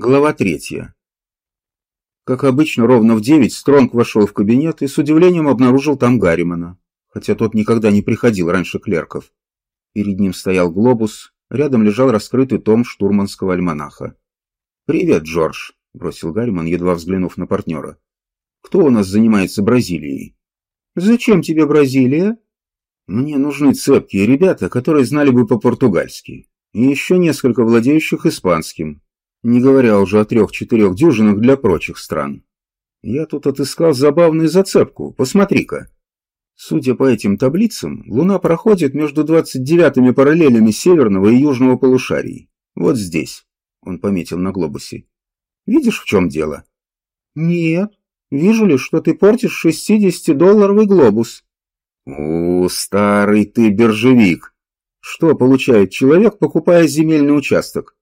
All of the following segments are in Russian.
Глава третья. Как обычно, ровно в девять Стронг вошел в кабинет и с удивлением обнаружил там Гарримана, хотя тот никогда не приходил раньше клерков. Перед ним стоял глобус, рядом лежал раскрытый том штурманского альманаха. «Привет, Джордж», — бросил Гарриман, едва взглянув на партнера. «Кто у нас занимается Бразилией?» «Зачем тебе Бразилия?» «Мне нужны цепкие ребята, которые знали бы по-португальски, и еще несколько владеющих испанским, не говоря уже о трех-четырех дюжинах для прочих стран. Я тут отыскал забавную зацепку, посмотри-ка. Судя по этим таблицам, Луна проходит между 29-ми параллелями северного и южного полушарий. Вот здесь, он пометил на глобусе. Видишь, в чем дело? Нет. Вижу лишь, что ты портишь 60-долларовый глобус. О, старый ты биржевик. Что получает человек, покупая земельный участок?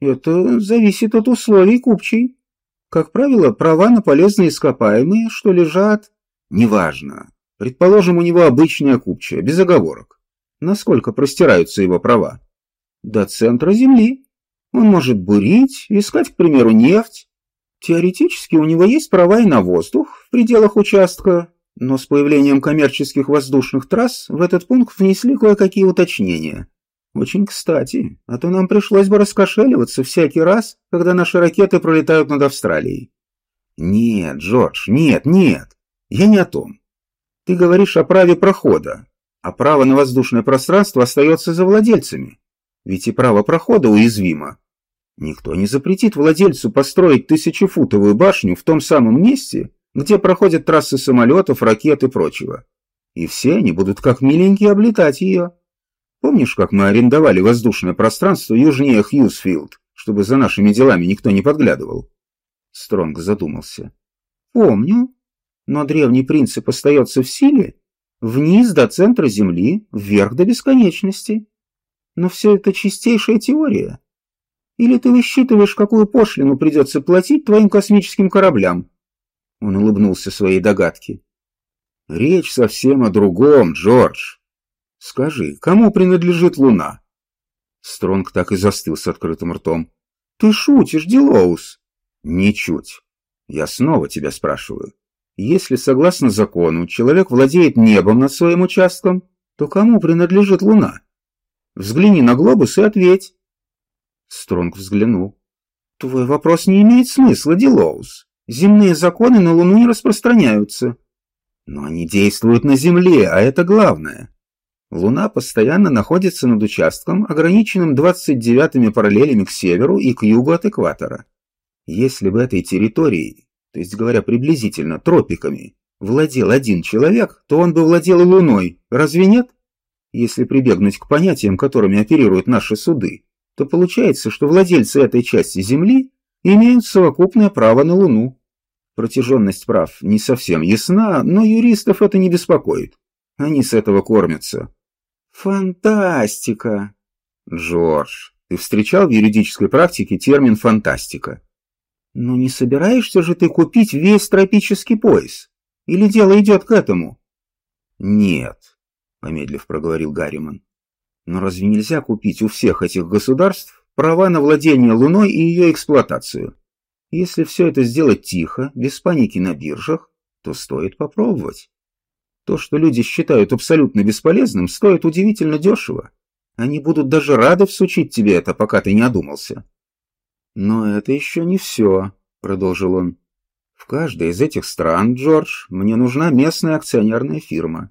Это зависит от условий купчей. Как правило, права на полезные ископаемые, что лежат... Неважно. Предположим, у него обычная купчая, без оговорок. Насколько простираются его права? До центра Земли. Он может бурить, искать, к примеру, нефть. Теоретически у него есть права и на воздух в пределах участка, но с появлением коммерческих воздушных трасс в этот пункт внесли кое-какие уточнения. Очень кстати, а то нам пришлось бы раскошеливаться всякий раз, когда наши ракеты пролетают над Австралией. Нет, Джордж, нет, нет. Я не о том. Ты говоришь о праве прохода, а право на воздушное пространство остается за владельцами. Ведь и право прохода уязвимо. Никто не запретит владельцу построить тысячефутовую башню в том самом месте, где проходят трассы самолетов, ракет и прочего. И все они будут как миленькие облетать ее. Помнишь, как мы арендовали воздушное пространство южнее Хьюзфилд, чтобы за нашими делами никто не подглядывал?» Стронг задумался. «Помню. Но древний принцип остается в силе. Вниз до центра Земли, вверх до бесконечности. Но все это чистейшая теория. Или ты высчитываешь, какую пошлину придется платить твоим космическим кораблям?» Он улыбнулся своей догадке. «Речь совсем о другом, Джордж. Скажи, кому принадлежит Луна?» Стронг так и застыл с открытым ртом. «Ты шутишь, Дилоус?» «Ничуть. Я снова тебя спрашиваю. Если, согласно закону, человек владеет небом над своим участком, то кому принадлежит Луна? Взгляни на глобус и ответь». Стронг взглянул. «Твой вопрос не имеет смысла, Дилоус. Земные законы на Луну не распространяются». «Но они действуют на Земле, а это главное. Луна постоянно находится над участком, ограниченным 29-ми параллелями к северу и к югу от экватора. Если бы этой территорией, то есть говоря приблизительно тропиками, владел один человек, то он бы владел и Луной, разве нет? Если прибегнуть к понятиям, которыми оперируют наши суды, то получается, что владельцы этой части Земли имеют совокупное право на Луну. Протяженность прав не совсем ясна, но юристов это не беспокоит. Они с этого кормятся. Фантастика! Джордж, ты встречал в юридической практике термин «фантастика»? Но не собираешься же ты купить весь тропический пояс? Или дело идет к этому? Нет, помедлив проговорил Гарриман. Но разве нельзя купить у всех этих государств права на владение Луной и ее эксплуатацию? Если все это сделать тихо, без паники на биржах, то стоит попробовать. То, что люди считают абсолютно бесполезным, стоит удивительно дешево. Они будут даже рады всучить тебе это, пока ты не одумался. Но это еще не все, продолжил он. В каждой из этих стран, Джордж, мне нужна местная акционерная фирма.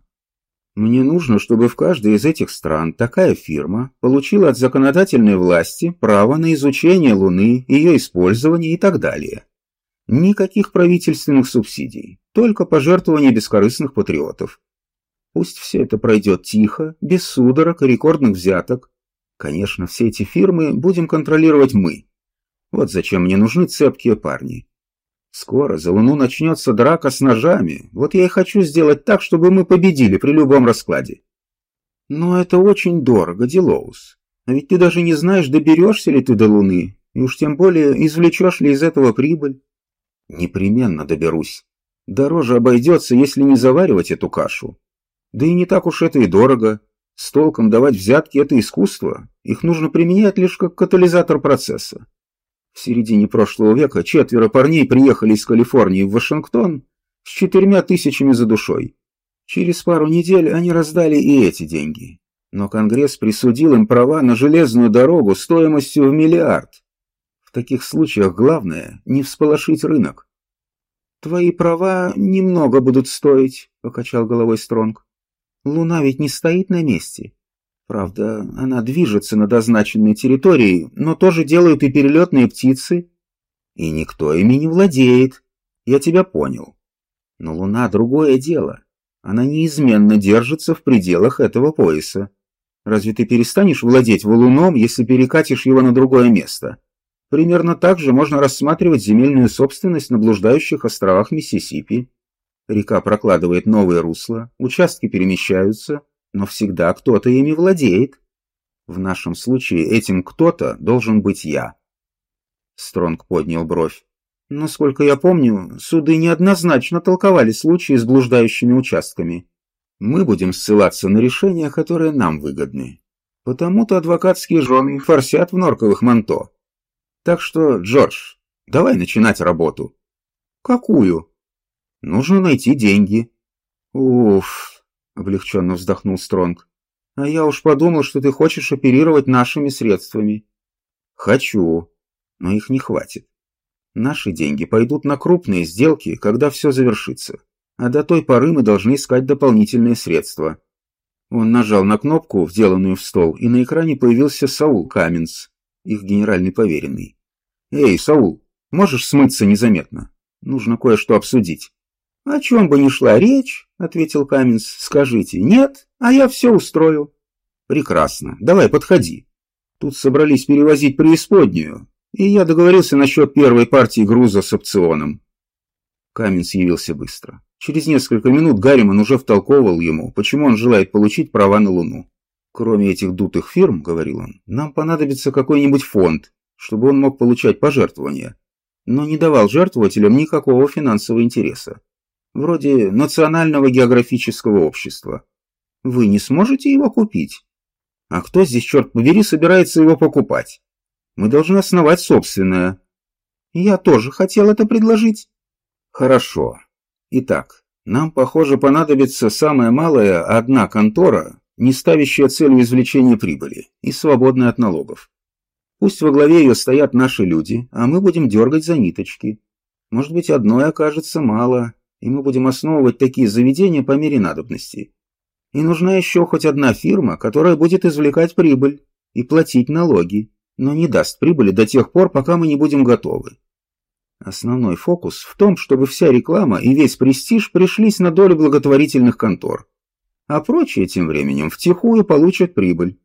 Мне нужно, чтобы в каждой из этих стран такая фирма получила от законодательной власти право на изучение Луны, ее использование и так далее. Никаких правительственных субсидий, только пожертвования бескорыстных патриотов. Пусть все это пройдет тихо, без судорог и рекордных взяток. Конечно, все эти фирмы будем контролировать мы. Вот зачем мне нужны цепкие парни. Скоро за Луну начнется драка с ножами. Вот я и хочу сделать так, чтобы мы победили при любом раскладе. Но это очень дорого, Дилоус. А ведь ты даже не знаешь, доберешься ли ты до Луны, и уж тем более извлечешь ли из этого прибыль. Непременно доберусь. Дороже обойдется, если не заваривать эту кашу. Да и не так уж это и дорого. С толком давать взятки – это искусство. Их нужно применять лишь как катализатор процесса. В середине прошлого века четверо парней приехали из Калифорнии в Вашингтон с четырьмя тысячами за душой. Через пару недель они раздали и эти деньги. Но Конгресс присудил им права на железную дорогу стоимостью в миллиард. Таких случаях главное – не всполошить рынок. «Твои права немного будут стоить», – покачал головой Стронг. «Луна ведь не стоит на месте. Правда, она движется над означенной территорией, но тоже делают и перелетные птицы. И никто ими не владеет. Я тебя понял. Но Луна — другое дело. Она неизменно держится в пределах этого пояса. Разве ты перестанешь владеть валуном, если перекатишь его на другое место? Примерно так же можно рассматривать земельную собственность на блуждающих островах Миссисипи. Река прокладывает новые русла, участки перемещаются, но всегда кто-то ими владеет. В нашем случае этим кто-то должен быть я. Стронг поднял бровь. Насколько я помню, суды неоднозначно толковали случаи с блуждающими участками. Мы будем ссылаться на решения, которые нам выгодны. Потому-то адвокатские жены форсят в норковых манто. Так что, Джордж, давай начинать работу. Какую? Нужно найти деньги. Уф, облегченно вздохнул Стронг. А я уж подумал, что ты хочешь оперировать нашими средствами. Хочу, но их не хватит. Наши деньги пойдут на крупные сделки, когда все завершится. А до той поры мы должны искать дополнительные средства. Он нажал на кнопку, вделанную в стол, и на экране появился Саул Каменс, их генеральный поверенный. «Эй, Саул, можешь смыться незаметно? Нужно кое-что обсудить». «О чем бы ни шла речь, — ответил Каменс, — скажите «нет», а я все устрою». «Прекрасно. Давай, подходи. Тут собрались перевозить преисподнюю, и я договорился насчет первой партии груза с опционом. Каменс явился быстро. Через несколько минут Гарриман уже втолковывал ему, почему он желает получить права на Луну. «Кроме этих дутых фирм, — говорил он, — нам понадобится какой-нибудь фонд, чтобы он мог получать пожертвования, но не давал жертвователям никакого финансового интереса, вроде Национального географического общества. Вы не сможете его купить? А кто здесь, черт побери, собирается его покупать? Мы должны основать собственное. Я тоже хотел это предложить. Хорошо. Итак, нам, похоже, понадобится самая малая одна контора, не ставящая целью извлечения прибыли и свободная от налогов. Пусть во главе ее стоят наши люди, а мы будем дергать за ниточки. Может быть, одной окажется мало, и мы будем основывать такие заведения по мере надобности. И нужна еще хоть одна фирма, которая будет извлекать прибыль и платить налоги но не даст прибыли до тех пор, пока мы не будем готовы. Основной фокус в том, чтобы вся реклама и весь престиж пришлись на долю благотворительных контор, а прочие тем временем втихую получат прибыль.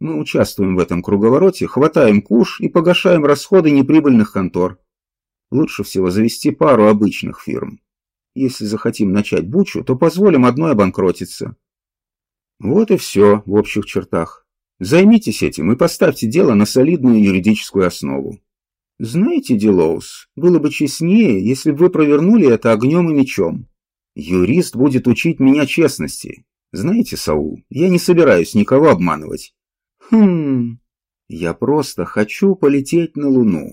Мы участвуем в этом круговороте, хватаем куш и погашаем расходы неприбыльных контор. Лучше всего завести пару обычных фирм. Если захотим начать бучу, то позволим одной обанкротиться. Вот и все в общих чертах. Займитесь этим и поставьте дело на солидную юридическую основу. Знаете, Делоус, было бы честнее, если бы вы провернули это огнем и мечом. Юрист будет учить меня честности. Знаете, Саул, я не собираюсь никого обманывать. Хм, я просто хочу полететь на Луну.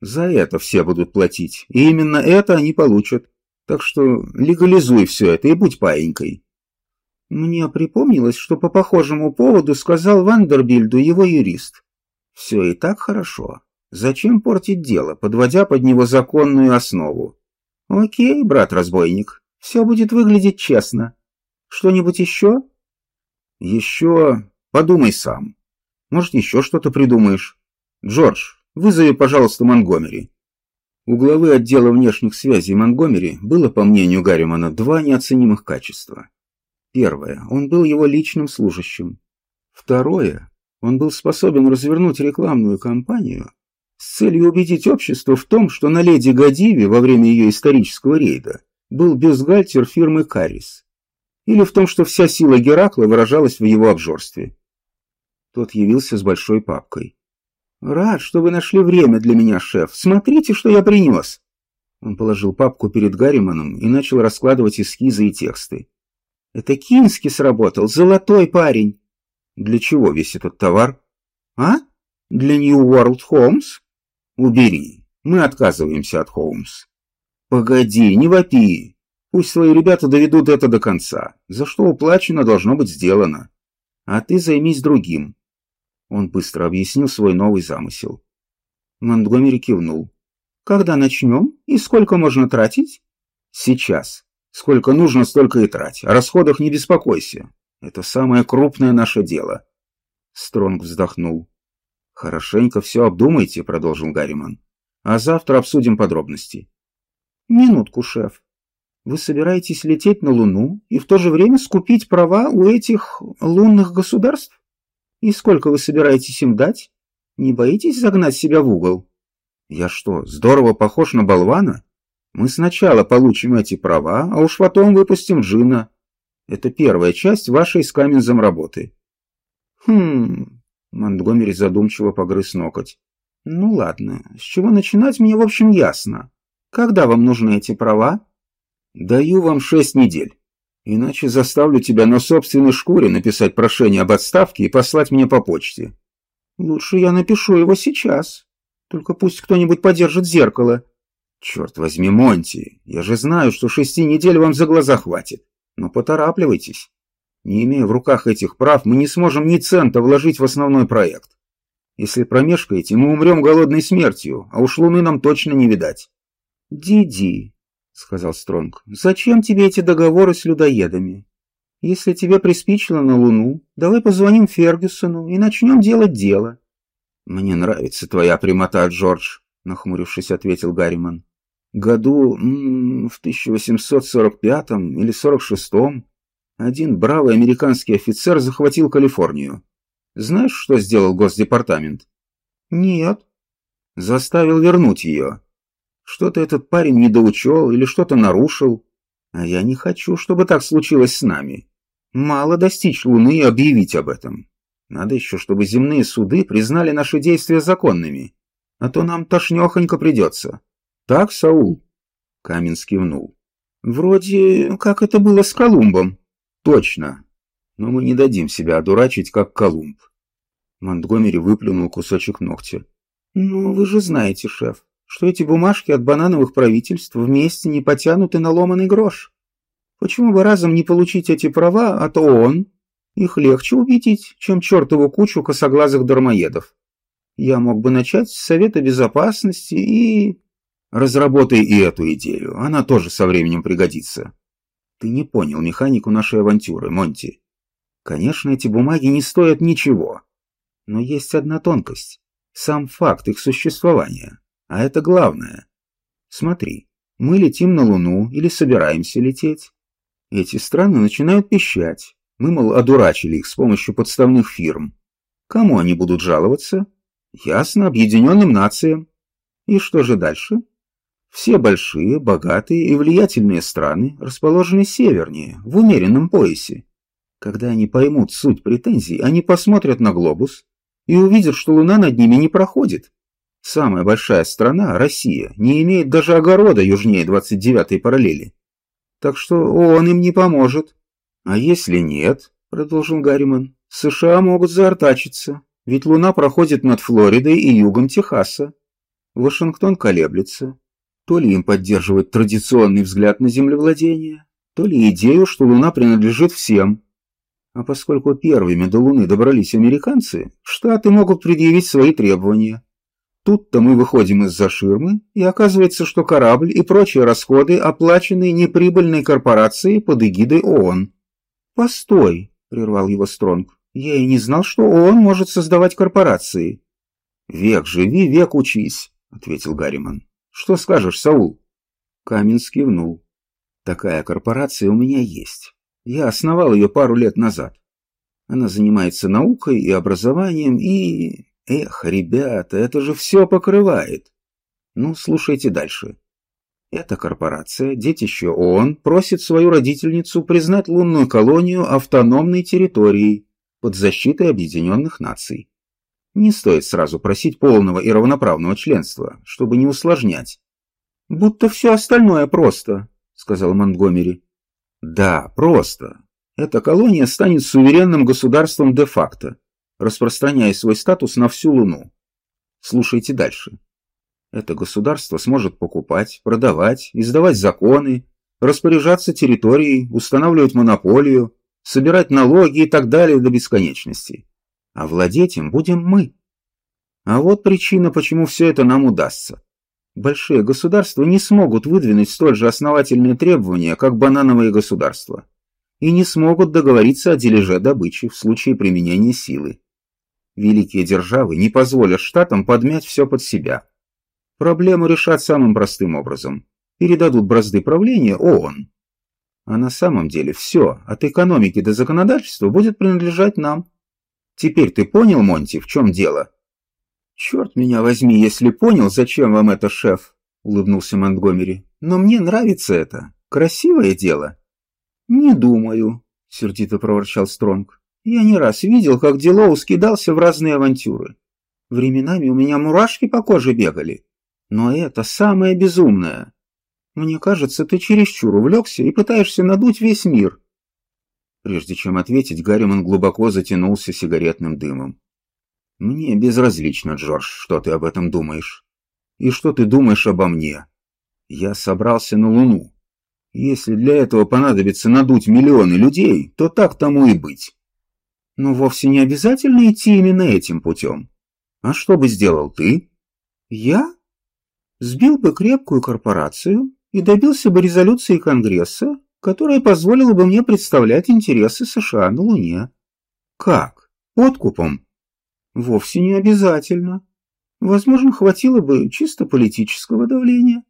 За это все будут платить, и именно это они получат. Так что легализуй все это и будь паенькой. Мне припомнилось, что по похожему поводу сказал Вандербильду его юрист. Все и так хорошо. Зачем портить дело, подводя под него законную основу? Окей, брат-разбойник, все будет выглядеть честно. Что-нибудь еще? Еще подумай сам. Может, еще что-то придумаешь. Джордж, вызови, пожалуйста, Монгомери. У главы отдела внешних связей Монгомери было, по мнению Гарримана, два неоценимых качества. Первое. Он был его личным служащим. Второе. Он был способен развернуть рекламную кампанию с целью убедить общество в том, что на леди Гадиве во время ее исторического рейда был бюстгальтер фирмы «Карис». Или в том, что вся сила Геракла выражалась в его обжорстве. Тот явился с большой папкой. «Рад, что вы нашли время для меня, шеф. Смотрите, что я принес!» Он положил папку перед Гарриманом и начал раскладывать эскизы и тексты. Это Кински сработал, золотой парень. Для чего весь этот товар? А? Для New World Homes? Убери. Мы отказываемся от Холмс. Погоди, не вопи. Пусть свои ребята доведут это до конца. За что уплачено, должно быть сделано. А ты займись другим. Он быстро объяснил свой новый замысел. Монтгомери кивнул. «Когда начнем? И сколько можно тратить?» «Сейчас. Сколько нужно, столько и трать. О расходах не беспокойся. Это самое крупное наше дело». Стронг вздохнул. «Хорошенько все обдумайте», — продолжил Гарриман. «А завтра обсудим подробности». «Минутку, шеф. Вы собираетесь лететь на Луну и в то же время скупить права у этих лунных государств? И сколько вы собираетесь им дать? Не боитесь загнать себя в угол? Я что, здорово похож на болвана? Мы сначала получим эти права, а уж потом выпустим Джина. Это первая часть вашей с Камензом работы. Хм... Монтгомери задумчиво погрыз ноготь. Ну ладно, с чего начинать мне в общем ясно. Когда вам нужны эти права? Даю вам шесть недель. Иначе заставлю тебя на собственной шкуре написать прошение об отставке и послать мне по почте. Лучше я напишу его сейчас. Только пусть кто-нибудь подержит зеркало. Черт возьми, Монти, я же знаю, что шести недель вам за глаза хватит. Но поторапливайтесь. Не имея в руках этих прав, мы не сможем ни цента вложить в основной проект. Если промешкаете, мы умрем голодной смертью, а уж луны нам точно не видать. Диди, — сказал Стронг, — зачем тебе эти договоры с людоедами? Если тебе приспичило на Луну, давай позвоним Фергюсону и начнем делать дело. — Мне нравится твоя прямота, Джордж, — нахмурившись, ответил Гарриман. — Году м -м, в 1845 или 46-м один бравый американский офицер захватил Калифорнию. Знаешь, что сделал Госдепартамент? — Нет. — Заставил вернуть ее. Что-то этот парень недоучел или что-то нарушил. А я не хочу, чтобы так случилось с нами. Мало достичь Луны и объявить об этом. Надо еще, чтобы земные суды признали наши действия законными. А то нам тошнехонько придется. Так, Саул?» Камень скивнул. «Вроде как это было с Колумбом». «Точно. Но мы не дадим себя одурачить, как Колумб». Монтгомери выплюнул кусочек ногтя. «Ну, вы же знаете, шеф, что эти бумажки от банановых правительств вместе не потянуты на ломаный грош. Почему бы разом не получить эти права от ООН? Их легче убедить, чем чертову кучу косоглазых дармоедов. Я мог бы начать с Совета Безопасности и... Разработай и эту идею, она тоже со временем пригодится. Ты не понял механику нашей авантюры, Монти. Конечно, эти бумаги не стоят ничего. Но есть одна тонкость. Сам факт их существования. А это главное. Смотри, мы летим на Луну или собираемся лететь. Эти страны начинают пищать. Мы, мол, одурачили их с помощью подставных фирм. Кому они будут жаловаться? Ясно, объединенным нациям. И что же дальше? Все большие, богатые и влиятельные страны расположены севернее, в умеренном поясе. Когда они поймут суть претензий, они посмотрят на глобус и увидят, что Луна над ними не проходит. Самая большая страна, Россия, не имеет даже огорода южнее 29-й параллели. Так что он им не поможет. А если нет, продолжил Гарриман, США могут заортачиться, ведь Луна проходит над Флоридой и югом Техаса. Вашингтон колеблется. То ли им поддерживать традиционный взгляд на землевладение, то ли идею, что Луна принадлежит всем. А поскольку первыми до Луны добрались американцы, Штаты могут предъявить свои требования. Тут-то мы выходим из-за ширмы, и оказывается, что корабль и прочие расходы оплачены неприбыльной корпорацией под эгидой ООН. «Постой», — прервал его Стронг, — «я и не знал, что ООН может создавать корпорации». «Век живи, век учись», — ответил Гарриман. «Что скажешь, Саул?» Камин скивнул. «Такая корпорация у меня есть. Я основал ее пару лет назад. Она занимается наукой и образованием и Эх, ребята, это же все покрывает. Ну, слушайте дальше. Эта корпорация, детище ООН, просит свою родительницу признать лунную колонию автономной территорией под защитой Объединенных Наций. Не стоит сразу просить полного и равноправного членства, чтобы не усложнять. «Будто все остальное просто», — сказал Монтгомери. «Да, просто. Эта колония станет суверенным государством де-факто распространяя свой статус на всю Луну. Слушайте дальше. Это государство сможет покупать, продавать, издавать законы, распоряжаться территорией, устанавливать монополию, собирать налоги и так далее до бесконечности. А владеть им будем мы. А вот причина, почему все это нам удастся. Большие государства не смогут выдвинуть столь же основательные требования, как банановые государства, и не смогут договориться о дележе добычи в случае применения силы. Великие державы не позволят штатам подмять все под себя. Проблему решат самым простым образом. Передадут бразды правления ООН. А на самом деле все, от экономики до законодательства, будет принадлежать нам. Теперь ты понял, Монти, в чем дело? Черт меня возьми, если понял, зачем вам это, шеф, улыбнулся Монтгомери. Но мне нравится это. Красивое дело. Не думаю, сердито проворчал Стронг. Я не раз видел, как Делоу скидался в разные авантюры. Временами у меня мурашки по коже бегали. Но это самое безумное. Мне кажется, ты чересчур увлекся и пытаешься надуть весь мир. Прежде чем ответить, Гарриман глубоко затянулся сигаретным дымом. Мне безразлично, Джордж, что ты об этом думаешь. И что ты думаешь обо мне. Я собрался на Луну. Если для этого понадобится надуть миллионы людей, то так тому и быть. Но вовсе не обязательно идти именно этим путем. А что бы сделал ты? Я? Сбил бы крепкую корпорацию, и добился бы резолюции Конгресса, которая позволила бы мне представлять интересы США на Луне. Как? Откупом? Вовсе не обязательно. Возможно, хватило бы чисто политического давления.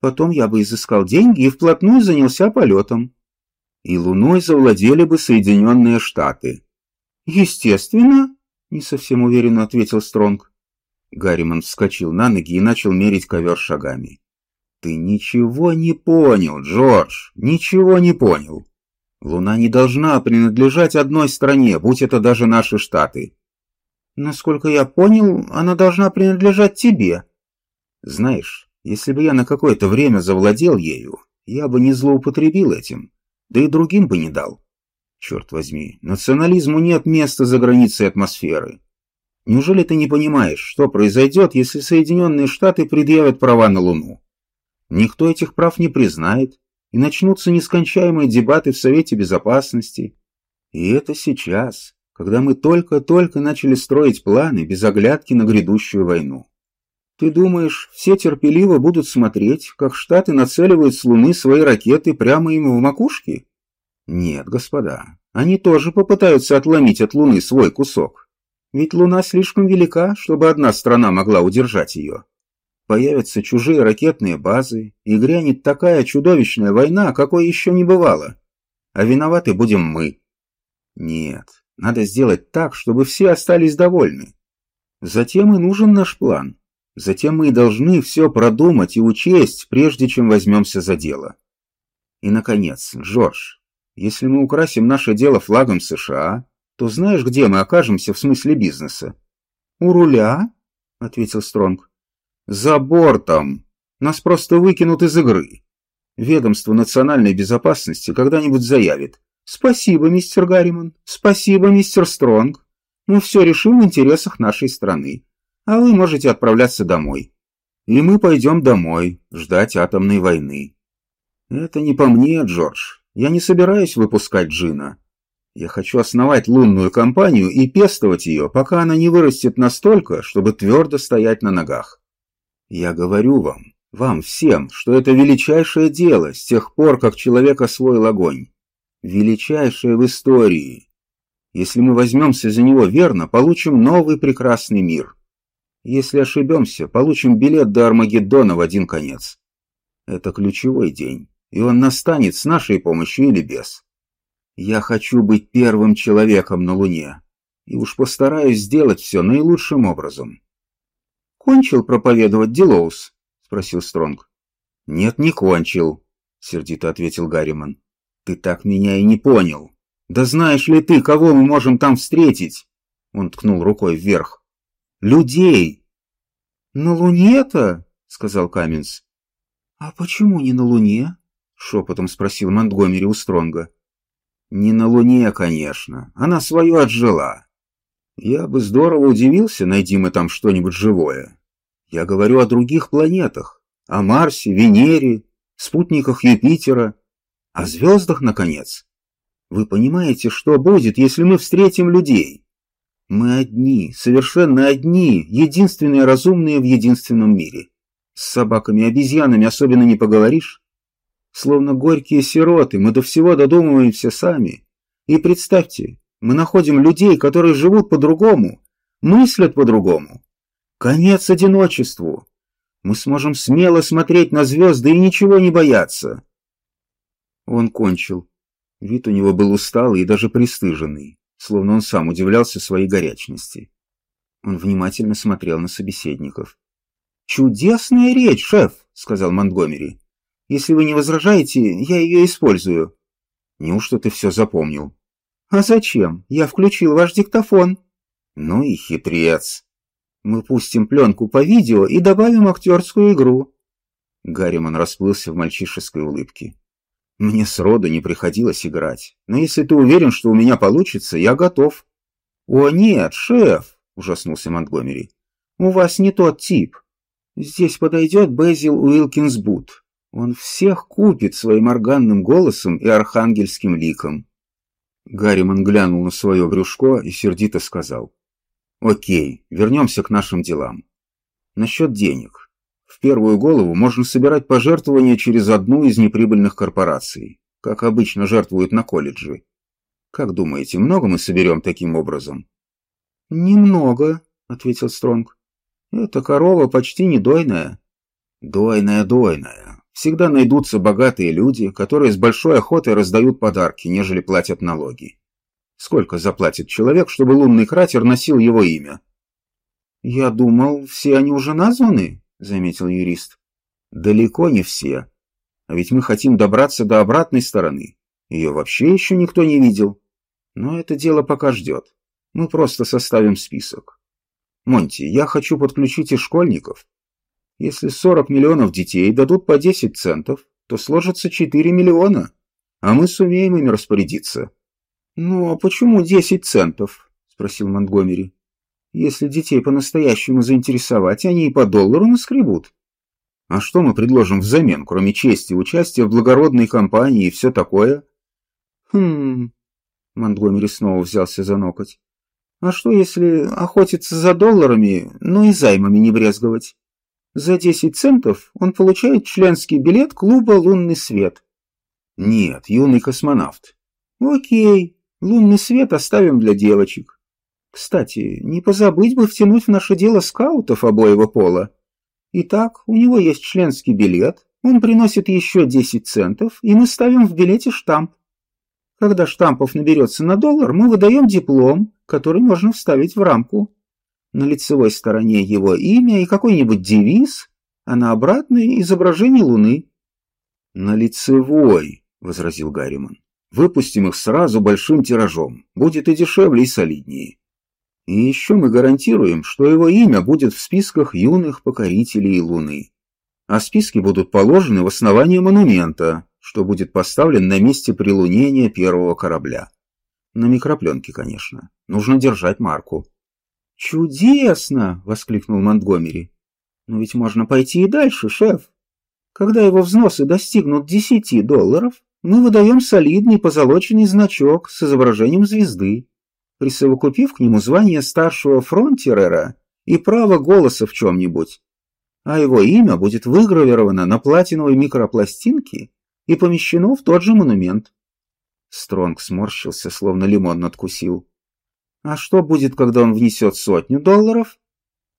Потом я бы изыскал деньги и вплотную занялся полетом. И Луной завладели бы Соединенные Штаты. Естественно, не совсем уверенно ответил Стронг. Гарриман вскочил на ноги и начал мерить ковер шагами. «Ты ничего не понял, Джордж, ничего не понял. Луна не должна принадлежать одной стране, будь это даже наши штаты. Насколько я понял, она должна принадлежать тебе. Знаешь, если бы я на какое-то время завладел ею, я бы не злоупотребил этим, да и другим бы не дал. Черт возьми, национализму нет места за границей атмосферы. Неужели ты не понимаешь, что произойдет, если Соединенные Штаты предъявят права на Луну? Никто этих прав не признает, и начнутся нескончаемые дебаты в Совете Безопасности. И это сейчас, когда мы только-только начали строить планы без оглядки на грядущую войну. Ты думаешь, все терпеливо будут смотреть, как Штаты нацеливают с Луны свои ракеты прямо им в макушки? Нет, господа, они тоже попытаются отломить от Луны свой кусок. Ведь Луна слишком велика, чтобы одна страна могла удержать ее появятся чужие ракетные базы, и грянет такая чудовищная война, какой еще не бывало. А виноваты будем мы. Нет, надо сделать так, чтобы все остались довольны. Затем и нужен наш план. Затем мы и должны все продумать и учесть, прежде чем возьмемся за дело. И, наконец, Джордж, если мы украсим наше дело флагом США, то знаешь, где мы окажемся в смысле бизнеса? — У руля, — ответил Стронг. За бортом. Нас просто выкинут из игры. Ведомство национальной безопасности когда-нибудь заявит. Спасибо, мистер Гарриман. Спасибо, мистер Стронг. Мы все решим в интересах нашей страны. А вы можете отправляться домой. И мы пойдем домой, ждать атомной войны. Это не по мне, Джордж. Я не собираюсь выпускать Джина. Я хочу основать лунную компанию и пестовать ее, пока она не вырастет настолько, чтобы твердо стоять на ногах. Я говорю вам, вам всем, что это величайшее дело с тех пор, как человек освоил огонь. Величайшее в истории. Если мы возьмемся за него верно, получим новый прекрасный мир. Если ошибемся, получим билет до Армагеддона в один конец. Это ключевой день, и он настанет с нашей помощью или без. Я хочу быть первым человеком на Луне, и уж постараюсь сделать все наилучшим образом. «Кончил проповедовать Дилоус?» — спросил Стронг. «Нет, не кончил», — сердито ответил Гарриман. «Ты так меня и не понял. Да знаешь ли ты, кого мы можем там встретить?» Он ткнул рукой вверх. «Людей!» «На Луне-то?» — сказал Каменс. «А почему не на Луне?» — шепотом спросил Монтгомери у Стронга. «Не на Луне, конечно. Она свое отжила. Я бы здорово удивился, найди мы там что-нибудь живое. Я говорю о других планетах, о Марсе, Венере, спутниках Юпитера, о звездах, наконец. Вы понимаете, что будет, если мы встретим людей? Мы одни, совершенно одни, единственные разумные в единственном мире. С собаками-обезьянами особенно не поговоришь. Словно горькие сироты, мы до всего додумываемся сами. И представьте, мы находим людей, которые живут по-другому, мыслят по-другому. Конец одиночеству. Мы сможем смело смотреть на звезды и ничего не бояться. Он кончил. Вид у него был усталый и даже пристыженный, словно он сам удивлялся своей горячности. Он внимательно смотрел на собеседников. «Чудесная речь, шеф!» — сказал Монтгомери. «Если вы не возражаете, я ее использую». «Неужто ты все запомнил?» «А зачем? Я включил ваш диктофон». «Ну и хитрец». «Мы пустим пленку по видео и добавим актерскую игру». Гарриман расплылся в мальчишеской улыбке. «Мне сроду не приходилось играть, но если ты уверен, что у меня получится, я готов». «О нет, шеф!» — ужаснулся Монтгомери. «У вас не тот тип. Здесь подойдет Безил Уилкинсбуд. Он всех купит своим органным голосом и архангельским ликом. Гарриман глянул на свое брюшко и сердито сказал. «Окей, вернемся к нашим делам. Насчет денег. В первую голову можно собирать пожертвования через одну из неприбыльных корпораций, как обычно жертвуют на колледже. Как думаете, много мы соберем таким образом?» «Немного», — ответил Стронг. Эта корова почти не дойная. Дойная, дойная. Всегда найдутся богатые люди, которые с большой охотой раздают подарки, нежели платят налоги. Сколько заплатит человек, чтобы лунный кратер носил его имя? «Я думал, все они уже названы», — заметил юрист. «Далеко не все. А ведь мы хотим добраться до обратной стороны. Ее вообще еще никто не видел. Но это дело пока ждет. Мы просто составим список. Монти, я хочу подключить и школьников. Если 40 миллионов детей дадут по 10 центов, то сложится 4 миллиона, а мы сумеем ими распорядиться. Ну, а почему 10 центов? Спросил Монтгомери. Если детей по-настоящему заинтересовать, они и по доллару наскребут. А что мы предложим взамен, кроме чести, участия в благородной компании и все такое? Хм... Монтгомери снова взялся за ноготь. А что, если охотиться за долларами, но и займами не брезговать? За 10 центов он получает членский билет клуба «Лунный свет». Нет, юный космонавт. Окей, лунный свет оставим для девочек. Кстати, не позабыть бы втянуть в наше дело скаутов обоего пола. Итак, у него есть членский билет, он приносит еще 10 центов, и мы ставим в билете штамп. Когда штампов наберется на доллар, мы выдаем диплом, который можно вставить в рамку. На лицевой стороне его имя и какой-нибудь девиз, а на обратной изображение Луны. «На лицевой», — возразил Гарриман. «Выпустим их сразу большим тиражом. Будет и дешевле, и солиднее. И еще мы гарантируем, что его имя будет в списках юных покорителей Луны. А списки будут положены в основании монумента, что будет поставлен на месте прилунения первого корабля. На микропленке, конечно. Нужно держать марку. «Чудесно!» — воскликнул Монтгомери. «Но ведь можно пойти и дальше, шеф. Когда его взносы достигнут десяти долларов, мы выдаем солидный позолоченный значок с изображением звезды, присовокупив к нему звание старшего фронтирера и право голоса в чем-нибудь. А его имя будет выгравировано на платиновой микропластинке и помещено в тот же монумент. Стронг сморщился, словно лимон надкусил. «А что будет, когда он внесет сотню долларов?»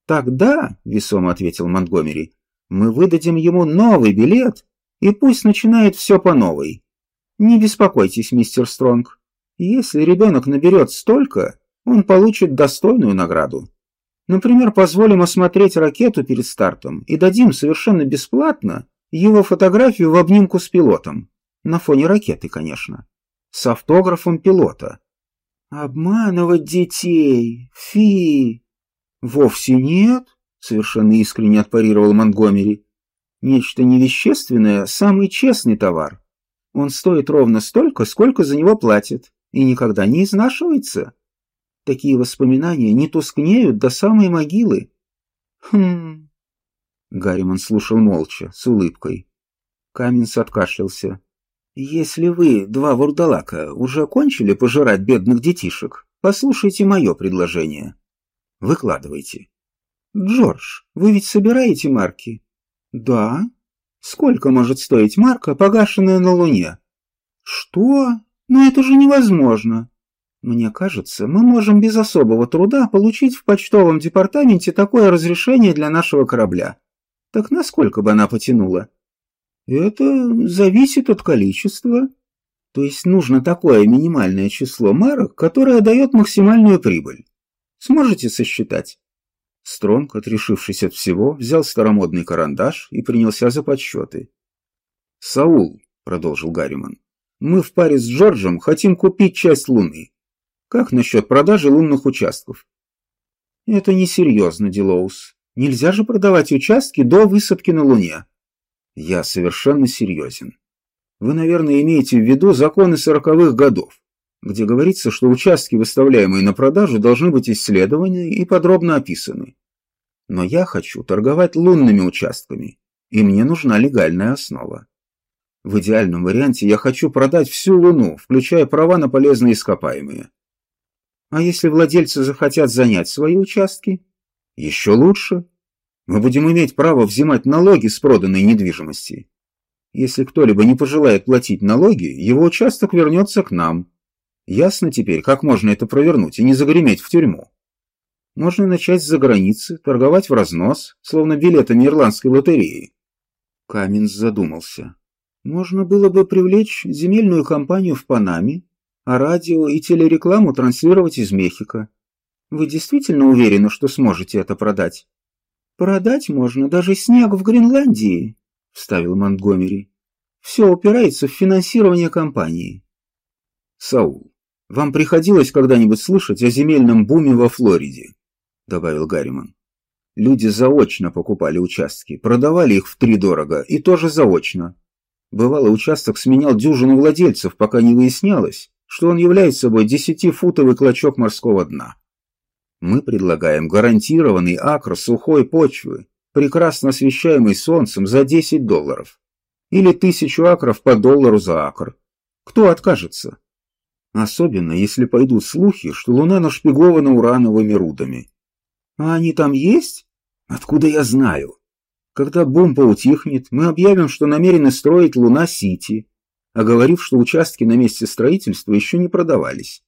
«Тогда», — весомо ответил Монтгомери, — «мы выдадим ему новый билет, и пусть начинает все по новой. Не беспокойтесь, мистер Стронг. Если ребенок наберет столько, он получит достойную награду. Например, позволим осмотреть ракету перед стартом и дадим совершенно бесплатно его фотографию в обнимку с пилотом. На фоне ракеты, конечно с автографом пилота. «Обманывать детей! Фи!» «Вовсе нет», — совершенно искренне отпарировал Монтгомери. «Нечто невещественное — самый честный товар. Он стоит ровно столько, сколько за него платят, и никогда не изнашивается. Такие воспоминания не тускнеют до самой могилы». «Хм...» Гарриман слушал молча, с улыбкой. Каменс откашлялся. «Если вы, два вурдалака, уже кончили пожирать бедных детишек, послушайте мое предложение. Выкладывайте». «Джордж, вы ведь собираете марки?» «Да». «Сколько может стоить марка, погашенная на Луне?» «Что? Но это же невозможно!» «Мне кажется, мы можем без особого труда получить в почтовом департаменте такое разрешение для нашего корабля. Так насколько бы она потянула?» «Это зависит от количества. То есть нужно такое минимальное число марок, которое дает максимальную прибыль. Сможете сосчитать?» Стронг, отрешившись от всего, взял старомодный карандаш и принялся за подсчеты. «Саул», — продолжил Гарриман, — «мы в паре с Джорджем хотим купить часть Луны. Как насчет продажи лунных участков?» «Это несерьезно, Дилоус. Нельзя же продавать участки до высадки на Луне». «Я совершенно серьезен. Вы, наверное, имеете в виду законы сороковых годов где говорится, что участки, выставляемые на продажу, должны быть исследованы и подробно описаны. Но я хочу торговать лунными участками, и мне нужна легальная основа. В идеальном варианте я хочу продать всю Луну, включая права на полезные ископаемые. А если владельцы захотят занять свои участки? Еще лучше. Мы будем иметь право взимать налоги с проданной недвижимости. Если кто-либо не пожелает платить налоги, его участок вернется к нам. Ясно теперь, как можно это провернуть и не загреметь в тюрьму. Можно начать с заграницы, торговать в разнос, словно билетами ирландской лотереи. Каменс задумался. Можно было бы привлечь земельную компанию в Панаме, а радио и телерекламу транслировать из Мехико. Вы действительно уверены, что сможете это продать? Продать можно даже снег в Гренландии, вставил Монтгомери. Все упирается в финансирование компании. Саул, вам приходилось когда-нибудь слышать о земельном буме во Флориде?» — добавил Гарриман. «Люди заочно покупали участки, продавали их втридорого и тоже заочно. Бывало, участок сменял дюжину владельцев, пока не выяснялось, что он является собой десятифутовый клочок морского дна. Мы предлагаем гарантированный акр сухой почвы, прекрасно освещаемый солнцем за 10 долларов. Или тысячу акров по доллару за акр. Кто откажется?» Особенно, если пойдут слухи, что Луна нашпигована урановыми рудами. А они там есть? Откуда я знаю? Когда бомба утихнет, мы объявим, что намерены строить Луна-Сити, оговорив, что участки на месте строительства еще не продавались.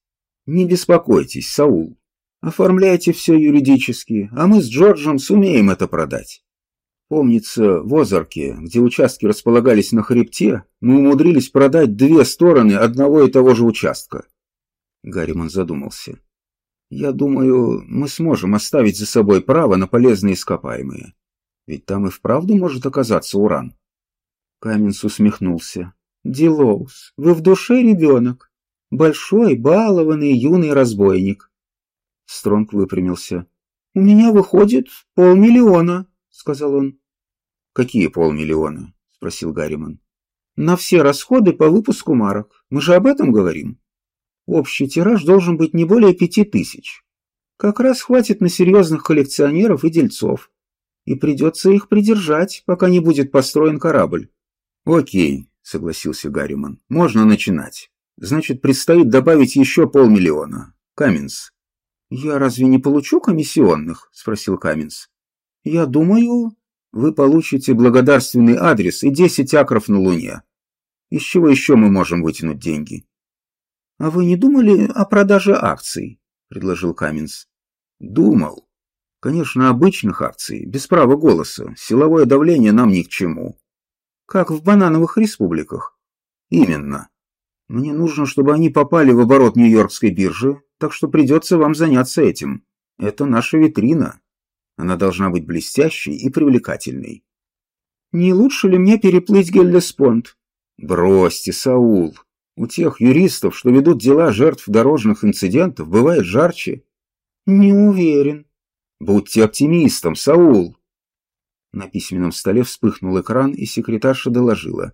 Не беспокойтесь, Саул. Оформляйте все юридически, а мы с Джорджем сумеем это продать. Помнится, в Озарке, где участки располагались на хребте, мы умудрились продать две стороны одного и того же участка. Гарриман задумался. Я думаю, мы сможем оставить за собой право на полезные ископаемые. Ведь там и вправду может оказаться уран. Каменс усмехнулся. Дилоус, вы в душе ребенок. Большой, балованный, юный разбойник. Стронг выпрямился. У меня выходит полмиллиона сказал он. «Какие полмиллиона?» — спросил Гарриман. «На все расходы по выпуску марок. Мы же об этом говорим. Общий тираж должен быть не более пяти тысяч. Как раз хватит на серьезных коллекционеров и дельцов. И придется их придержать, пока не будет построен корабль». «Окей», — согласился Гарриман. «Можно начинать. Значит, предстоит добавить еще полмиллиона. Каменс». «Я разве не получу комиссионных?» — спросил Каменс. Я думаю, вы получите благодарственный адрес и 10 акров на Луне. Из чего еще мы можем вытянуть деньги? — А вы не думали о продаже акций? — предложил Каменс. — Думал. Конечно, обычных акций, без права голоса. Силовое давление нам ни к чему. Как в банановых республиках. Именно. Мне нужно, чтобы они попали в оборот Нью-Йоркской биржи, так что придется вам заняться этим. Это наша витрина. Она должна быть блестящей и привлекательной. «Не лучше ли мне переплыть Геллеспонд?» «Бросьте, Саул. У тех юристов, что ведут дела жертв дорожных инцидентов, бывает жарче». «Не уверен». «Будьте оптимистом, Саул». На письменном столе вспыхнул экран, и секретарша доложила.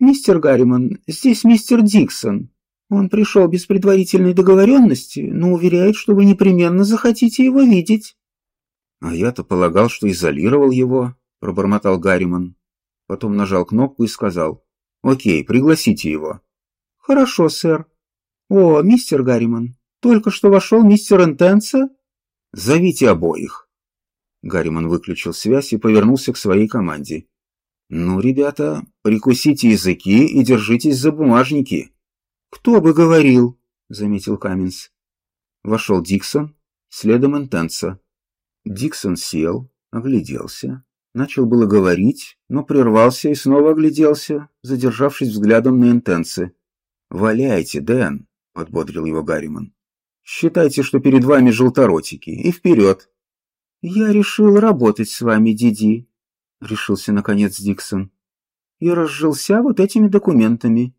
«Мистер Гарриман, здесь мистер Диксон. Он пришел без предварительной договоренности, но уверяет, что вы непременно захотите его видеть». А я-то полагал, что изолировал его. пробормотал Гарриман. Потом нажал кнопку и сказал. «Окей, пригласите его». «Хорошо, сэр». «О, мистер Гарриман, только что вошел мистер Интенса?» «Зовите обоих». Гарриман выключил связь и повернулся к своей команде. «Ну, ребята, прикусите языки и держитесь за бумажники». «Кто бы говорил?» — заметил Каменс. Вошел Диксон, следом Интенса. Диксон сел, огляделся, начал было говорить, но прервался и снова огляделся, задержавшись взглядом на Интенсе. «Валяйте, Дэн», — подбодрил его Гарриман. «Считайте, что перед вами желторотики, и вперед!» «Я решил работать с вами, Диди», — решился наконец Диксон. «И разжился вот этими документами».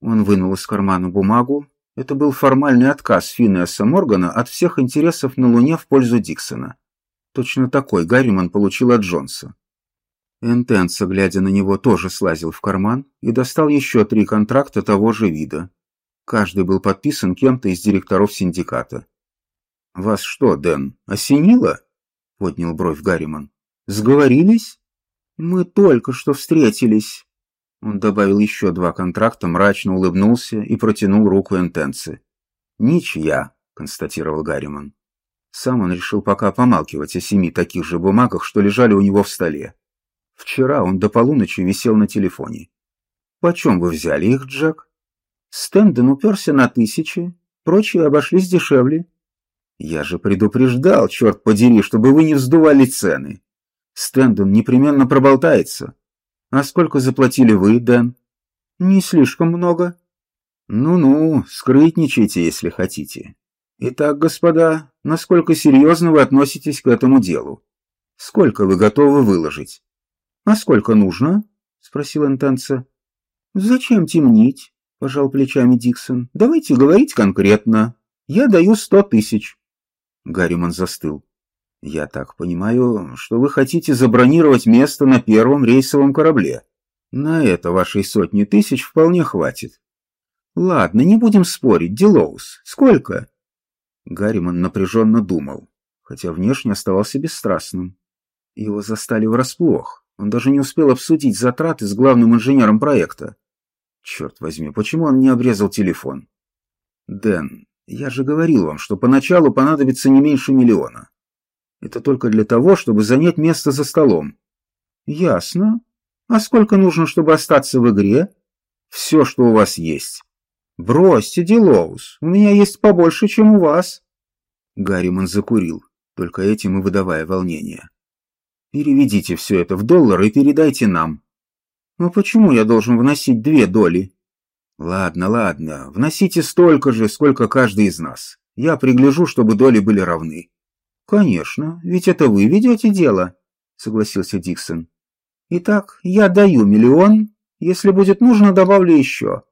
Он вынул из кармана бумагу. Это был формальный отказ Финеаса Моргана от всех интересов на Луне в пользу Диксона. Точно такой Гарриман получил от Джонса. Энтенса, глядя на него, тоже слазил в карман и достал еще три контракта того же вида. Каждый был подписан кем-то из директоров синдиката. «Вас что, Дэн, осенило?» — поднял бровь Гарриман. «Сговорились?» «Мы только что встретились». Он добавил еще два контракта, мрачно улыбнулся и протянул руку Энтенсе. «Ничья», — констатировал Гарриман. Сам он решил пока помалкивать о семи таких же бумагах, что лежали у него в столе. Вчера он до полуночи висел на телефоне. «Почем вы взяли их, Джек?» Стэндон уперся на тысячи, прочие обошлись дешевле. «Я же предупреждал, черт подери, чтобы вы не вздували цены. Стэндон непременно проболтается. А сколько заплатили вы, Дэн?» «Не слишком много». «Ну-ну, скрытничайте, если хотите. Итак, господа, насколько серьезно вы относитесь к этому делу? Сколько вы готовы выложить? А сколько нужно? Спросил Интенса. Зачем темнить? Пожал плечами Диксон. Давайте говорить конкретно. Я даю сто тысяч. Гарриман застыл. Я так понимаю, что вы хотите забронировать место на первом рейсовом корабле. На это вашей сотни тысяч вполне хватит. Ладно, не будем спорить, Делоус. Сколько? Гарриман напряженно думал, хотя внешне оставался бесстрастным. Его застали врасплох. Он даже не успел обсудить затраты с главным инженером проекта. Черт возьми, почему он не обрезал телефон? Дэн, я же говорил вам, что поначалу понадобится не меньше миллиона. Это только для того, чтобы занять место за столом. Ясно. А сколько нужно, чтобы остаться в игре? Все, что у вас есть. «Бросьте, Дилоус, у меня есть побольше, чем у вас». Гарриман закурил, только этим и выдавая волнение. «Переведите все это в доллар и передайте нам». «Но почему я должен вносить две доли?» «Ладно, ладно, вносите столько же, сколько каждый из нас. Я пригляжу, чтобы доли были равны». «Конечно, ведь это вы ведете дело», — согласился Диксон. «Итак, я даю миллион, если будет нужно, добавлю еще».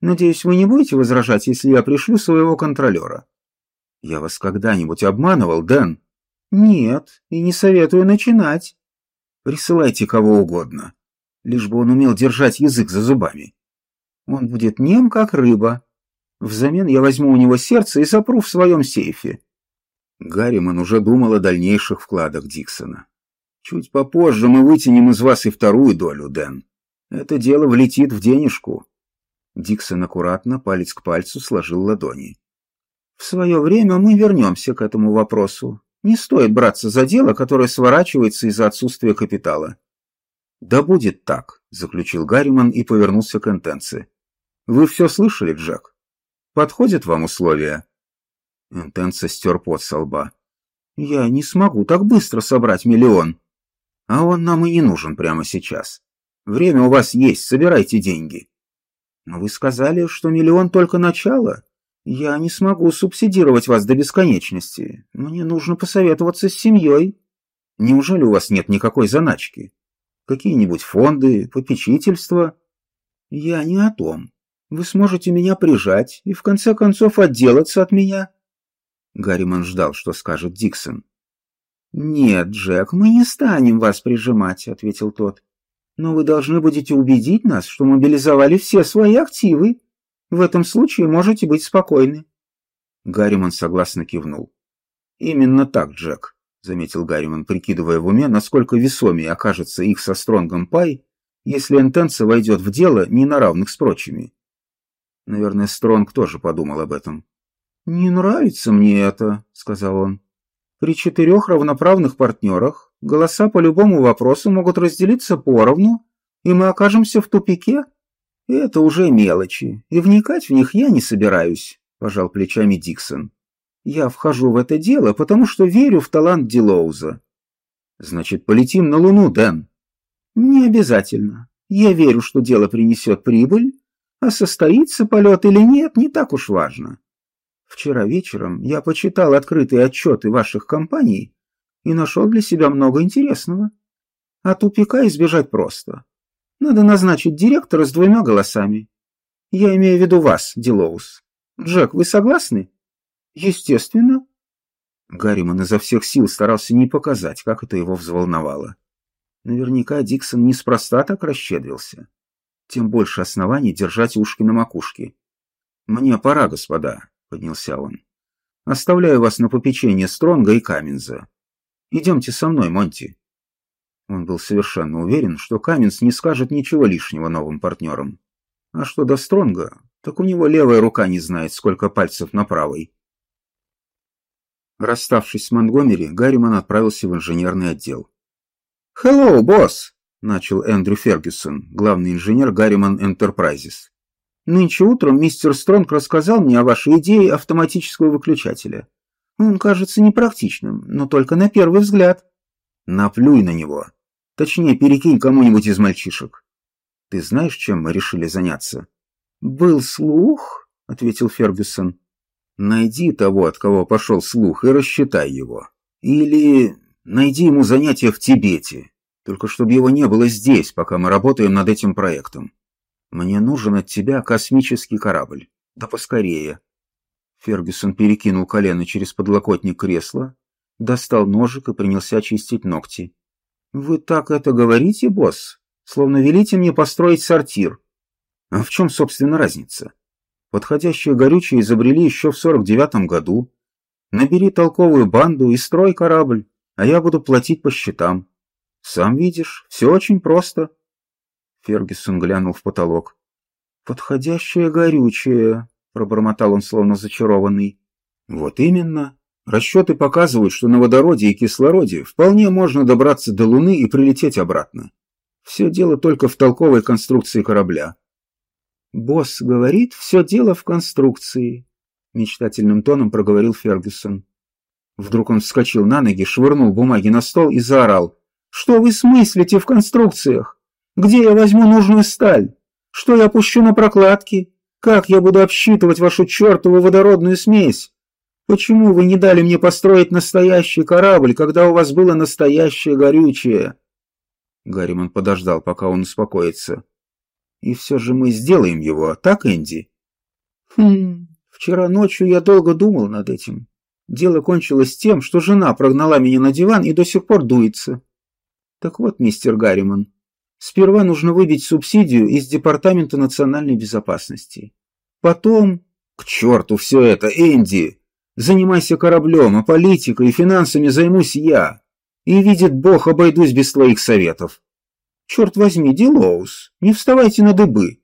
Надеюсь, вы не будете возражать, если я пришлю своего контролера. Я вас когда-нибудь обманывал, Дэн? Нет, и не советую начинать. Присылайте кого угодно, лишь бы он умел держать язык за зубами. Он будет нем, как рыба. Взамен я возьму у него сердце и сопру в своем сейфе. Гарриман уже думал о дальнейших вкладах Диксона. Чуть попозже мы вытянем из вас и вторую долю, Дэн. Это дело влетит в денежку. Диксон аккуратно, палец к пальцу, сложил ладони. «В свое время мы вернемся к этому вопросу. Не стоит браться за дело, которое сворачивается из-за отсутствия капитала». «Да будет так», — заключил Гарриман и повернулся к Интенсе. «Вы все слышали, Джек? Подходят вам условия?» Интенса стер пот со лба. «Я не смогу так быстро собрать миллион. А он нам и не нужен прямо сейчас. Время у вас есть, собирайте деньги». Но вы сказали, что миллион только начало. Я не смогу субсидировать вас до бесконечности. Мне нужно посоветоваться с семьей. Неужели у вас нет никакой заначки? Какие-нибудь фонды, попечительства? Я не о том. Вы сможете меня прижать и в конце концов отделаться от меня. Гарриман ждал, что скажет Диксон. «Нет, Джек, мы не станем вас прижимать», — ответил тот. Но вы должны будете убедить нас, что мобилизовали все свои активы. В этом случае можете быть спокойны. Гарриман согласно кивнул. Именно так, Джек. заметил Гарриман, прикидывая в уме, насколько весомее окажется их со Стронгом Пай, если Энтенса войдет в дело не на равных с прочими. Наверное, Стронг тоже подумал об этом. «Не нравится мне это», — сказал он. «При четырех равноправных партнерах голоса по любому вопросу могут разделиться поровну, и мы окажемся в тупике. Это уже мелочи, и вникать в них я не собираюсь», — пожал плечами Диксон. «Я вхожу в это дело, потому что верю в талант Дилоуза». «Значит, полетим на Луну, Дэн?» «Не обязательно. Я верю, что дело принесет прибыль, а состоится полет или нет, не так уж важно. Вчера вечером я почитал открытые отчеты ваших компаний и нашел для себя много интересного. А тупика избежать просто. Надо назначить директора с двумя голосами. Я имею в виду вас, Дилоус. Джек, вы согласны? Естественно. Гарриман изо всех сил старался не показать, как это его взволновало. Наверняка Диксон неспроста так расщедрился. Тем больше оснований держать ушки на макушке. «Мне пора, господа», — поднялся он. «Оставляю вас на попечение Стронга и Каминза. Идемте со мной, Монти». Он был совершенно уверен, что Каминс не скажет ничего лишнего новым партнерам. А что до Стронга, так у него левая рука не знает, сколько пальцев на правой. Расставшись с Монтгомери, Гарриман отправился в инженерный отдел. «Hello, босс!» — начал Эндрю Фергюсон, главный инженер Гарриман Enterprises. «Нынче утром мистер Стронг рассказал мне о вашей идее автоматического выключателя. Он кажется непрактичным, но только на первый взгляд». «Наплюй на него. Точнее, перекинь кому-нибудь из мальчишек. Ты знаешь, чем мы решили заняться?» «Был слух?» — ответил Фергюсон. «Найди того, от кого пошел слух, и рассчитай его. Или Найди ему занятие в Тибете, только чтобы его не было здесь, пока мы работаем над этим проектом. Мне нужен от тебя космический корабль. Да поскорее. Фергюсон перекинул колено через подлокотник кресла, достал ножик и принялся чистить ногти. «Вы так это говорите, босс? Словно велите мне построить сортир. А в чем, собственно, разница? Подходящее горючее изобрели еще в сорок девятом году. Набери толковую банду и строй корабль а я буду платить по счетам. Сам видишь, все очень просто. Фергюсон глянул в потолок. «Подходящее горючее», — пробормотал он, словно зачарованный. «Вот именно. Расчеты показывают, что на водороде и кислороде вполне можно добраться до Луны и прилететь обратно. Все дело только в толковой конструкции корабля». «Босс говорит, все дело в конструкции», — мечтательным тоном проговорил Фергюсон. Вдруг он вскочил на ноги, швырнул бумаги на стол и заорал. «Что вы смыслите в конструкциях? Где я возьму нужную сталь? Что я пущу на прокладки? Как я буду обсчитывать вашу чертову водородную смесь? Почему вы не дали мне построить настоящий корабль, когда у вас было настоящее горючее?» Гарриман подождал, пока он успокоится. «И все же мы сделаем его, так, Энди?» «Хм, вчера ночью я долго думал над этим. Дело кончилось тем, что жена прогнала меня на диван и до сих пор дуется. Так вот, мистер Гарриман, сперва нужно выбить субсидию из Департамента национальной безопасности. Потом... К черту все это, Энди! Занимайся кораблем, а политикой и финансами займусь я. И, видит Бог, обойдусь без твоих советов. Черт возьми, Дилоус, не вставайте на дыбы.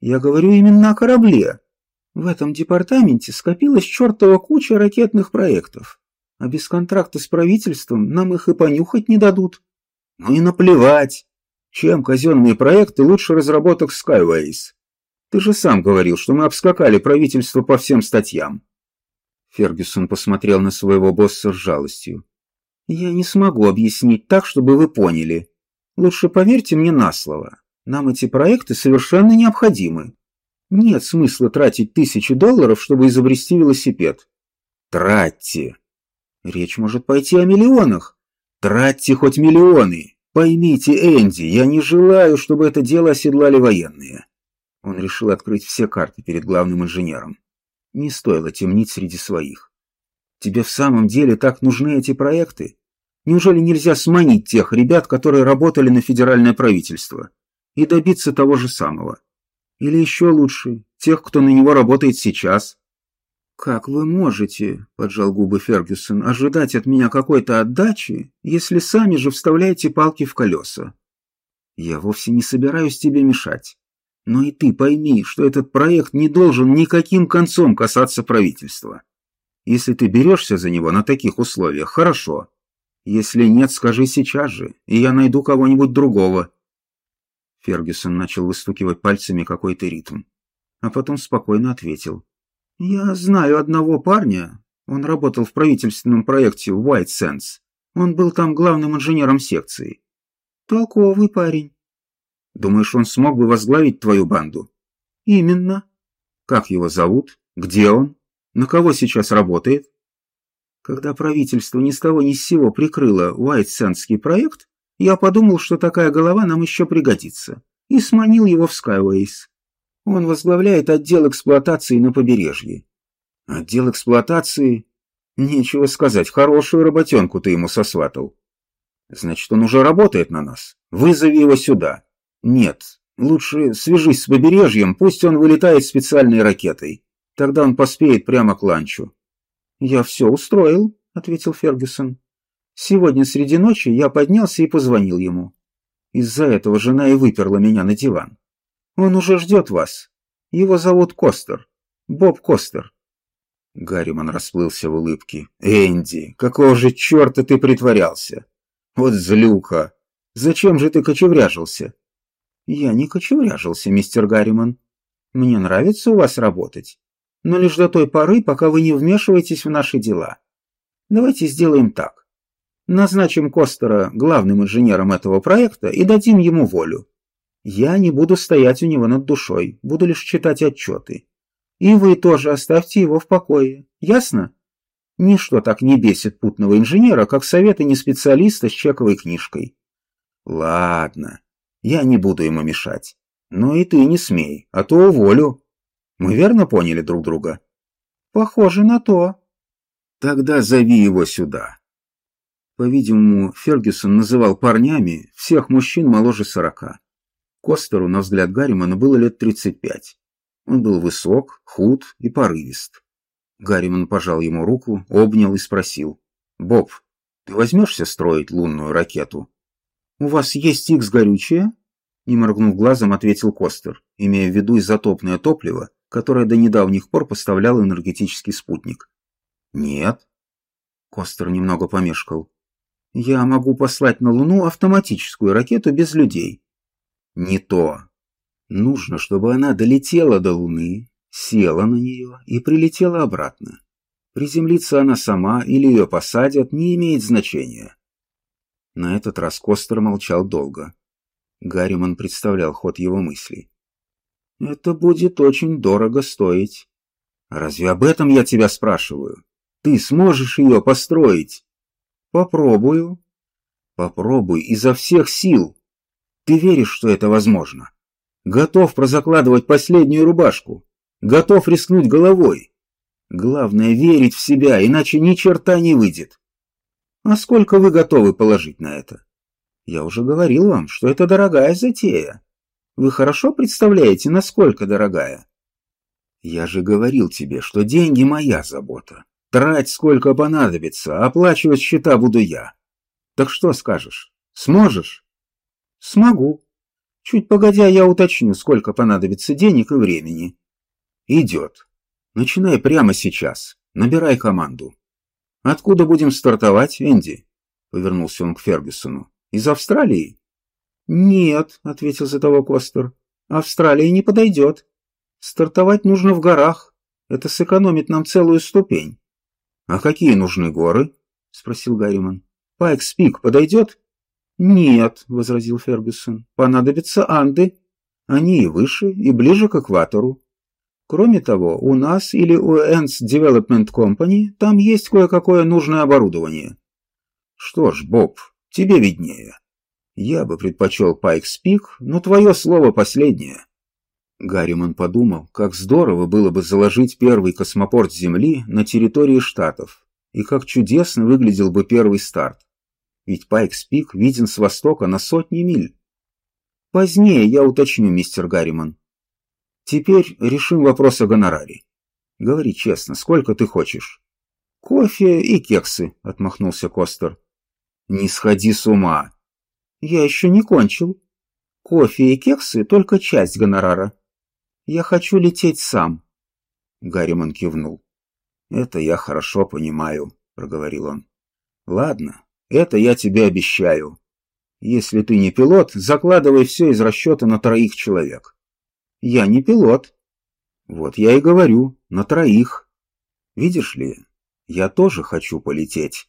Я говорю именно о корабле. В этом департаменте скопилась чертова куча ракетных проектов, а без контракта с правительством нам их и понюхать не дадут. Ну и наплевать. Чем казенные проекты лучше разработок Skyways? Ты же сам говорил, что мы обскакали правительство по всем статьям. Фергюсон посмотрел на своего босса с жалостью. «Я не смогу объяснить так, чтобы вы поняли. Лучше поверьте мне на слово. Нам эти проекты совершенно необходимы. Нет смысла тратить тысячи долларов, чтобы изобрести велосипед. Тратьте. Речь может пойти о миллионах. Тратьте хоть миллионы. Поймите, Энди, я не желаю, чтобы это дело оседлали военные. Он решил открыть все карты перед главным инженером. Не стоило темнить среди своих. Тебе в самом деле так нужны эти проекты? Неужели нельзя сманить тех ребят, которые работали на федеральное правительство, и добиться того же самого? Или еще лучше, тех, кто на него работает сейчас. «Как вы можете, — поджал губы Фергюсон, — ожидать от меня какой-то отдачи, если сами же вставляете палки в колеса? Я вовсе не собираюсь тебе мешать. Но и ты пойми, что этот проект не должен никаким концом касаться правительства. Если ты берешься за него на таких условиях, хорошо. Если нет, скажи сейчас же, и я найду кого-нибудь другого». Фергюсон начал выстукивать пальцами какой-то ритм, а потом спокойно ответил. «Я знаю одного парня. Он работал в правительственном проекте White Sense. Он был там главным инженером секции. Толковый парень. Думаешь, он смог бы возглавить твою банду? Именно. Как его зовут? Где он? На кого сейчас работает? Когда правительство ни с того ни с сего прикрыло Уайтсендский проект, я подумал, что такая голова нам еще пригодится, и сманил его в Skyways. Он возглавляет отдел эксплуатации на побережье. Отдел эксплуатации? Нечего сказать, хорошую работенку ты ему сосватал. Значит, он уже работает на нас. Вызови его сюда. Нет, лучше свяжись с побережьем, пусть он вылетает специальной ракетой. Тогда он поспеет прямо к ланчу. Я все устроил, ответил Фергюсон. Сегодня среди ночи я поднялся и позвонил ему. Из-за этого жена и выперла меня на диван. Он уже ждет вас. Его зовут Костер. Боб Костер. Гарриман расплылся в улыбке. «Энди, какого же черта ты притворялся? Вот злюка! Зачем же ты кочевряжился?» «Я не кочевряжился, мистер Гарриман. Мне нравится у вас работать, но лишь до той поры, пока вы не вмешиваетесь в наши дела. Давайте сделаем так. Назначим Костера главным инженером этого проекта и дадим ему волю. Я не буду стоять у него над душой, буду лишь читать отчеты. И вы тоже оставьте его в покое. Ясно? Ничто так не бесит путного инженера, как советы не специалиста с чековой книжкой. Ладно, я не буду ему мешать. Но и ты не смей, а то уволю. Мы верно поняли друг друга? Похоже на то. Тогда зови его сюда. По-видимому, Фергюсон называл парнями всех мужчин моложе сорока. Костеру, на взгляд Гарримана, было лет 35. Он был высок, худ и порывист. Гарриман пожал ему руку, обнял и спросил. «Боб, ты возьмешься строить лунную ракету?» «У вас есть икс горючее?» Не моргнув глазом, ответил Костер, имея в виду изотопное топливо, которое до недавних пор поставлял энергетический спутник. «Нет». Костер немного помешкал. «Я могу послать на Луну автоматическую ракету без людей, не то. Нужно, чтобы она долетела до Луны, села на нее и прилетела обратно. Приземлиться она сама или ее посадят, не имеет значения. На этот раз Костер молчал долго. Гарриман представлял ход его мыслей. «Это будет очень дорого стоить. Разве об этом я тебя спрашиваю? Ты сможешь ее построить?» «Попробую». «Попробуй изо всех сил. Ты веришь, что это возможно? Готов прозакладывать последнюю рубашку? Готов рискнуть головой? Главное верить в себя, иначе ни черта не выйдет. А сколько вы готовы положить на это? Я уже говорил вам, что это дорогая затея. Вы хорошо представляете, насколько дорогая? Я же говорил тебе, что деньги моя забота. Трать сколько понадобится, оплачивать счета буду я. Так что скажешь? Сможешь? Смогу. Чуть погодя, я уточню, сколько понадобится денег и времени. Идет. Начинай прямо сейчас. Набирай команду. Откуда будем стартовать, Энди? Повернулся он к Фергюсону. Из Австралии? Нет, ответил за того Костер. Австралия не подойдет. Стартовать нужно в горах. Это сэкономит нам целую ступень. А какие нужны горы? Спросил Гарриман. Пайкс-Пик подойдет? «Нет», — возразил Фергюсон, — «понадобятся Анды. Они и выше, и ближе к экватору. Кроме того, у нас или у Ends Development Company там есть кое-какое нужное оборудование». «Что ж, Боб, тебе виднее. Я бы предпочел Пайкс Пик, но твое слово последнее». Гарриман подумал, как здорово было бы заложить первый космопорт Земли на территории Штатов, и как чудесно выглядел бы первый старт ведь Пайкс-Пик виден с востока на сотни миль. Позднее я уточню, мистер Гарриман. Теперь решим вопрос о гонораре. Говори честно, сколько ты хочешь? Кофе и кексы, отмахнулся Костер. Не сходи с ума. Я еще не кончил. Кофе и кексы — только часть гонорара. Я хочу лететь сам. Гарриман кивнул. «Это я хорошо понимаю», — проговорил он. «Ладно, это я тебе обещаю. Если ты не пилот, закладывай все из расчета на троих человек». «Я не пилот». «Вот я и говорю, на троих. Видишь ли, я тоже хочу полететь.